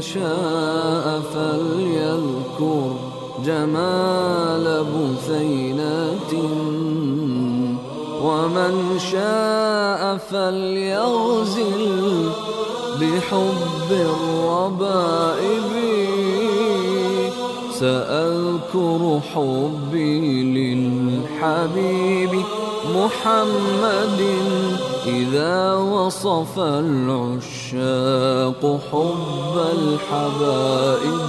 شاء فليذكر جمال بثينات. ومن شاء فليغزل بحب الربائب. سأذكر حبي للحبيب محمد إذا وصف العشاق حب الحبائب.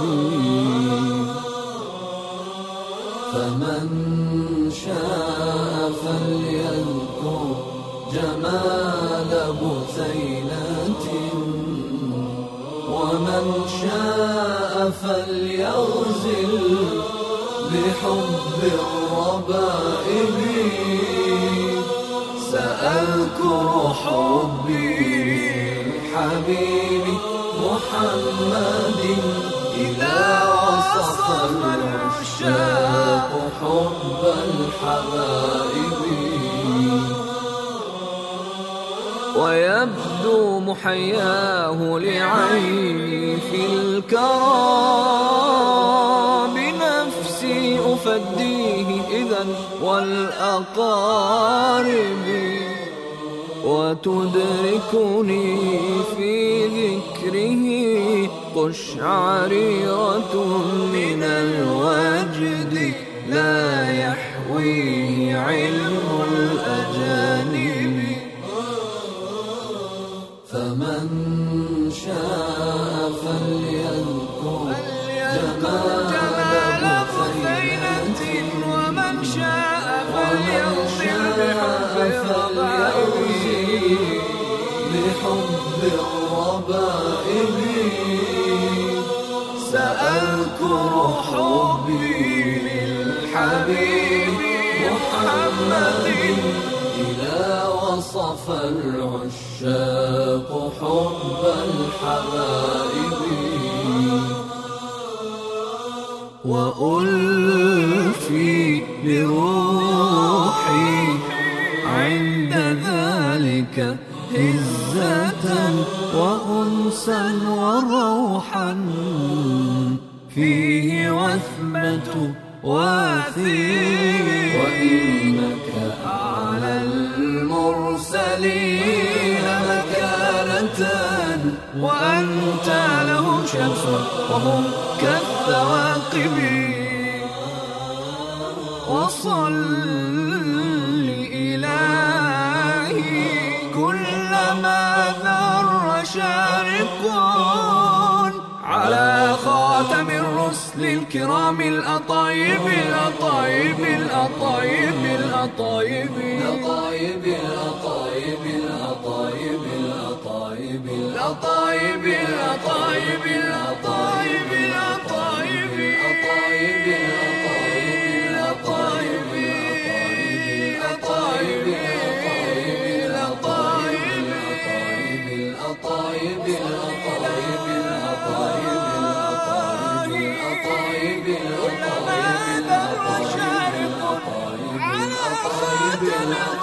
فمن شاء فليذكر جمال بثينات ومن شاء فليغزل بحب الربائب. سأذكر حبي الحبيب محمد إذا وصف العشاق حب الحبائب. ويبدو محياه لعيني في الكرى بنفسي أفديه إذا والأقارب وتدركني في ذكره. قشعريرة من الوجد لا يحويه علم. بحب بحب الربائب سأذكر حبي للحبيب محمد إذا وصف العشاق حب الحبائب وألفي بروحي عند ذلك هزة وأنسا وروحا. فيه وثبة واثير. وإنك على المرسلين مكانة. وأنت له شمس وهم كالثواقب. وصل شارق على خاتم الرسل الكرام الأطايب الأطايب الأطايب الأطايب الأطايب الأطايب الأطايب الأطايب الأطايب الأطايب doing well.